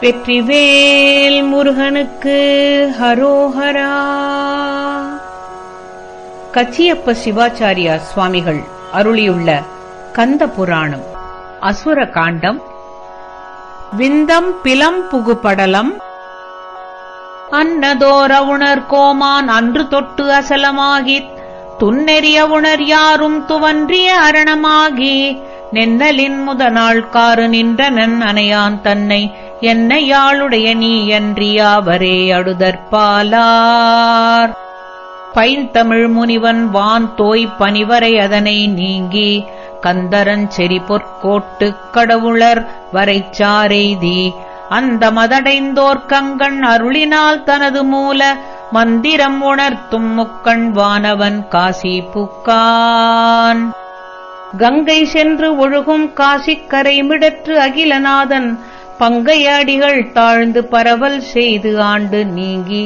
வெற்றிவேல் முருகனுக்கு ஹரோஹரா. கச்சியப்ப சிவாச்சாரியா சுவாமிகள் அருளியுள்ள கந்த புராணம் அசுர காண்டம் விந்தம் பிலம் புகுபடலம். அன்னதோரவுணர் கோமான் அன்று தொட்டு அசலமாகித் துன்னெறியவுணர் யாரும் துவன்றிய அரணமாகி நென்னலின் முதநாள் காரு நின்றனன் அணையான் தன்னை என்ன யாளுடைய நீ என்றியாவரே அடுதற்பாலார் பைந்தமிழ் முனிவன் வான் தோய் பனிவரை அதனை நீங்கி கந்தரன் செறி பொற்கோட்டுக் கடவுளர் வரைச்சாரெய்தி அந்த மதடைந்தோர் கங்கண் அருளினால் தனது மூல மந்திரம் உணர்த்தும் முக்கண் வானவன் காசி புக்கான். கங்கை சென்று ஒழுகும் காசிக்கரை மிடற்று அகிலநாதன் பங்கையாடிகள் தாழ்ந்து பரவல் செய்து ஆண்டு நீங்கி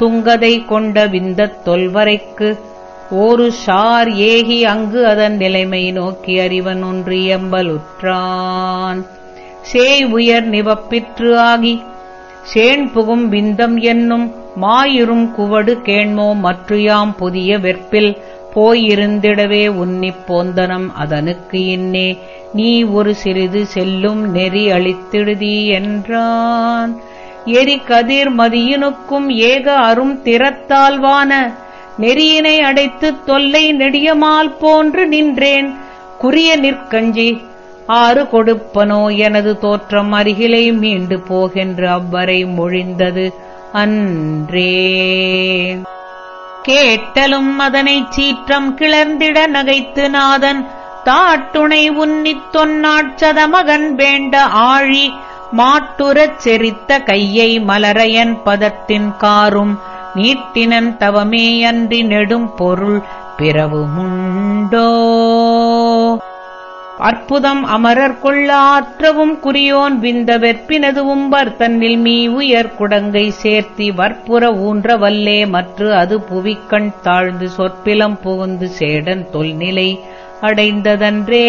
துங்கதை கொண்ட விந்தத் தொல்வரைக்கு ஒரு சார் ஏகி அங்கு அதன் நிலைமை நோக்கி அறிவன் ஒன்று எம்பலுற்றான் சேய் உயர் நிவப்பிற்று ஆகி சேண் புகும் விந்தம் என்னும் மாயுறும் குவடு கேண்மோ மற்றுயாம் புதிய வெற்பில் போயிருந்திடவே உன்னிப் போந்தனம் அதனுக்கு இன்னே. நீ ஒரு சிறிது செல்லும் நெறி அளித்திடுதி என்றான். எரி கதிர் மதியினுக்கும் ஏக அரும் திறத்தாழ்வான நெறியினை அடைத்துத் தொல்லை நெடியமால் போன்று நின்றேன். குறிய நிற்கஞ்சி ஆறு கொடுப்பனோ எனது தோற்றம் அருகிலை மீண்டு போகின்ற அவ்வரை மொழிந்தது அன்றே. கேட்டலும் அதனைச் சீற்றம் கிளர்ந்திட நகைத்து நாதன். தாட்டுணை உன்னித் தொன்னாட்சதமகன் வேண்ட ஆழி மாட்டுறச் செரித்த கையை மலரையன் பதத்தின் காரும். நீட்டினன் தவமே அன்றி நெடும் பொருள் பிறவுமுண்டோ? அற்புதம் அமரர் கொள்ள ஆற்றவும் குறியோன் விந்த வெற்பினது உம்பர் தன்னில் மீ உயர் குடங்கை சேர்த்தி வற்புற ஊன்ற வல்லே மற்று அது புவிக்கண் தாழ்ந்து சொற்பிலம் புகுந்து சேடன் தொல்நிலை அடைந்ததன்றே.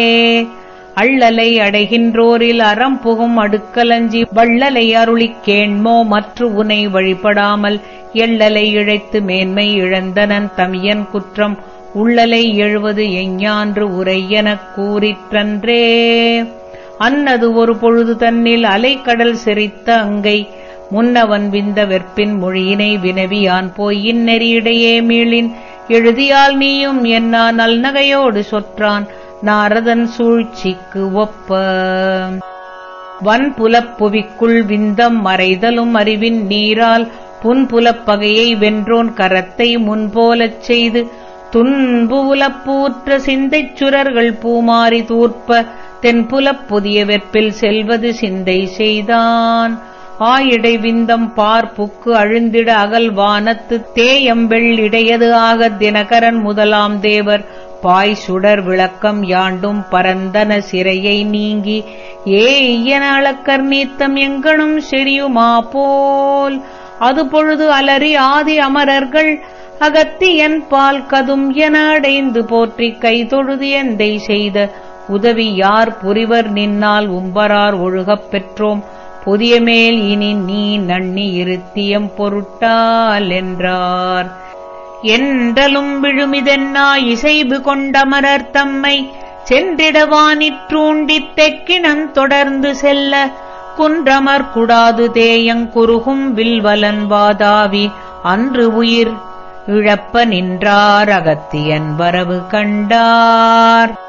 அள்ளலை அடைகின்றோரில் அறம் புகும் அடுக்கலஞ்சி வள்ளலை அருளிக் கேண்மோ மற்று உனை வழிபடாமல் எள்ளலை இழைத்து மேன்மை இழந்தனன் தமியன் குற்றம் உள்ளலை எழுவது எஞ்ஞான்று உரையெனக் கூறிற்றன்றே. அன்னது ஒரு பொழுது தன்னில் அலைக்கடல் செறித்த அங்கை முன்னவன் விந்த வெற்பின் மொழியினை வினவியான் போய் இந்நெறியிடையே மீளின். எழுதியால் நீயும் என்னா நல்நகையோடு சொற்றான் நாரதன் சூழ்ச்சிக்கு ஒப்ப. வன்புலப் புவிக்குள் விந்தம் மறைதலும் அறிவின் நீரால் புன்புலப் பகையை வென்றோன் கரத்தை முன்போலச் செய்து துன்பு உலப்பூற்ற சிந்தைச் சுரர்கள் பூமாரி தூர்ப்ப தென்புலப் புதிய வெற்பில் செல்வது சிந்தை செய்தான். ஆயிடை விந்தம் பார்ப்புக்கு அழுந்திட அகல் வானத்து தேயம்பெள்ளிடையது ஆகத் தினகரன் முதலாம் தேவர். பாய் சுடர் விளக்கம் யாண்டும் பரந்தன சிறையை நீங்கி ஏ அளக்கர் நீத்தம் எங்கனும் செரியுமா போல். அது பொழுது அலறி ஆதி அமரர்கள் அகத்தியன் பால் கதும் என அடைந்து போற்றி கை தொழுது எந்தை செய்த. உதவி யார் புரிவர் நின்னால் உம்பரார் ஒழுகப் பெற்றோம். புதிய மேல் இனி நீ நன்னி இருத்தியம் பொருட்டால் என்றார். என்றலும் விழுமிதென்னா இசைவு கொண்டமரர் தம்மை. சென்றிடவானிற்றூண்டித் தெக்கினன் தொடர்ந்து செல்ல. குன்றமர் குடாது தேயங்குருகும் வில்வலன் வாதாவி. அன்று உயிர் இழப்ப நின்றார் அகத்தியன் வரவு கண்டார்.